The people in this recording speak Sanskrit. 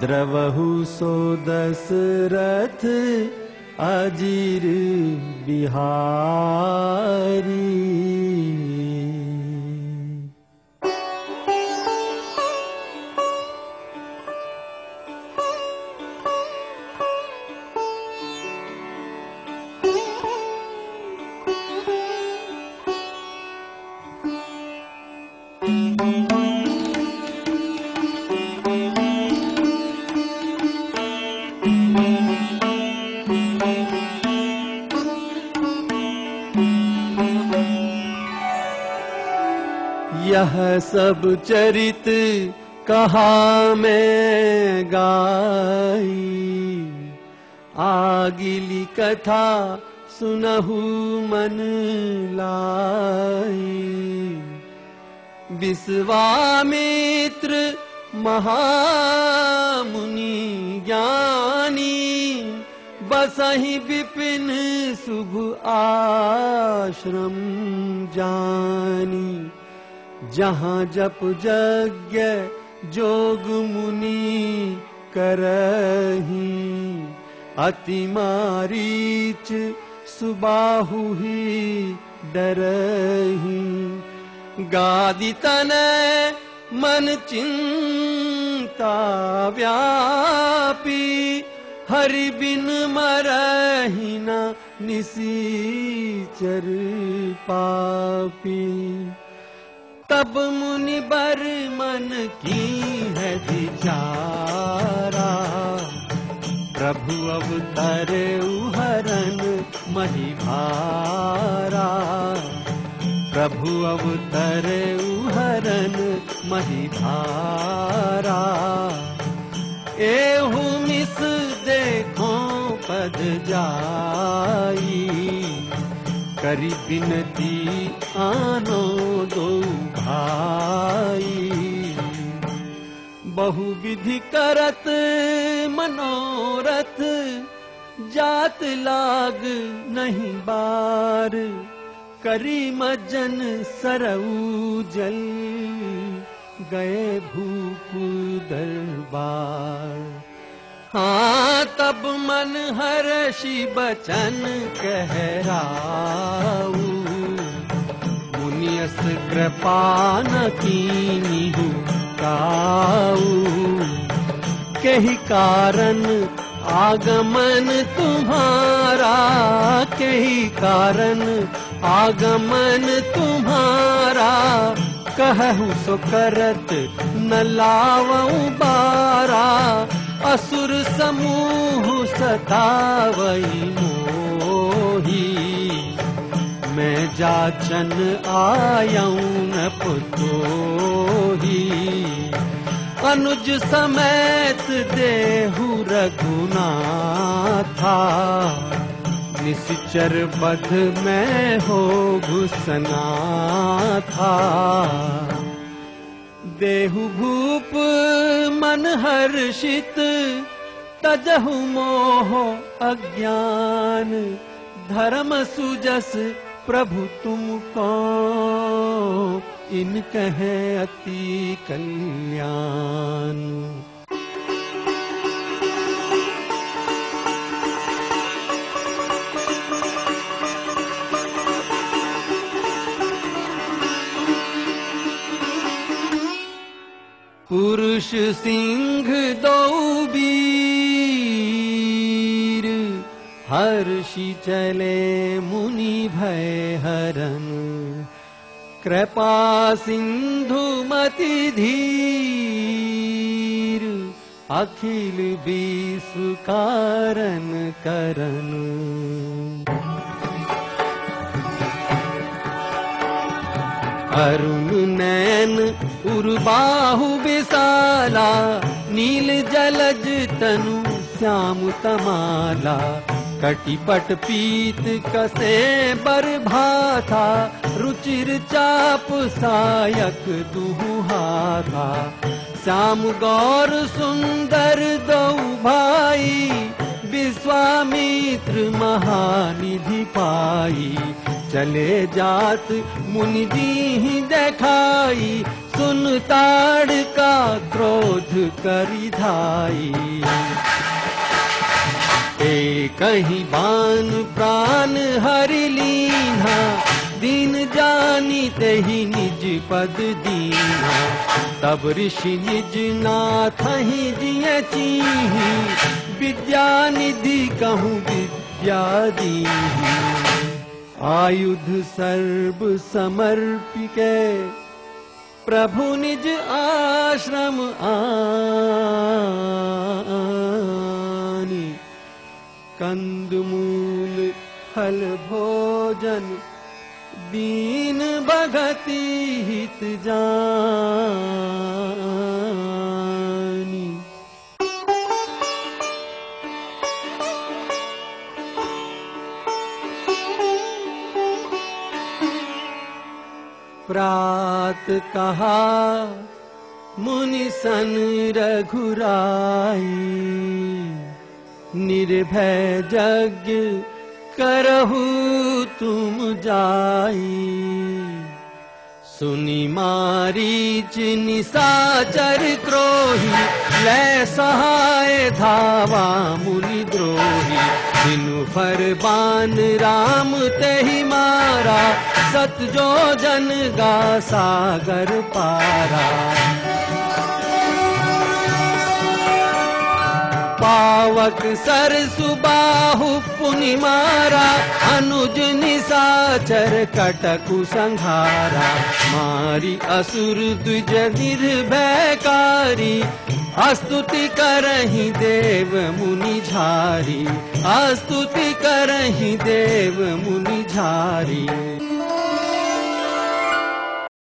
द्रवहु सो दशरथ अजीर बिहारी यह सब चरित कहा मैं गाई। आगिली कथा सुनहु मन लाई। विश्वामित्र महामुनि ज्ञानी बसहि विपिन शुभ आश्रम जानी जहाँ जप यज्ञ जोग मुनि करही अति मारीच सुबाहु ही डरही। गादि तन मन चिंता व्यापी हरि बिन मरही न निसीचर पापी तब मुनि बर मन की है विचारा। प्रभु अवतर हरन मही भारा। प्रभु अवतर भारा। एहू मिस देखो पद जाई करी बिनती आनो दो भाई बहु विधि करत मनोरथ जात लाग नहीं बार। करी मजन सरऊ जल गए भूप दरबार। हाँ तब मन हर्षि बचन मुनियस कृपा न कीनिहु काऊ। कही कारण आगमन तुम्हारा कही कारण आगमन तुम्हारा। कहु सो करत न लावऊ बारा असुर समूह सतावई मोही आयऊ न पुतोही अनुज समेत देहु रघुनाथा। निश्चर बध में हो घुसना था देहु भूप मन हर्षित तजहु मोह अज्ञान। धर्म सुजस प्रभु तुमको इन कहे अति कल्याण। पुरुष सिंह दो वीर हर्षि चले मुनि भय हरन कृपा सिंधु मति धीर अखिल कारण करन। अरुण नैन उर्बाहु विशाला नील जलज तनु श्याम तमाला कटिपट पीत कसे बर भाथा रुचिर चाप सायक हाथा। श्याम गौर सुंदर दौ भाई विश्वामित्र महानिधि पाई। चले जात मुनि दी देखाई सुन ताड़ का क्रोध करी धाई ए कहीं बान प्राण हरि लीना दीन जानी ते ही निज पद दीना। तब ऋषि निज नाथ जिय चीही विद्या निधि कहूँ विद्या दी आयुध सर्व समर्पिके प्रभु निज आश्रम आनी कंदमूल फल भोजन दीन भगति हित जानी। प्रात कहा मुनि सन रघुराई निर्भय करहु तुम जाई। सुनि मारीच निशाचर द्रोही ले सहाय धावा मुनि द्रोही। बिनु मारा सत जो जन गा सागर पारा सुबाहु पुनि मारा अनुज निसाचर कटकु संहारा। मारी असुर द्विज निर्भयकारी अस्तुति करहि देव मुनि झारी। अस्तुति करहि देव मुनि झारी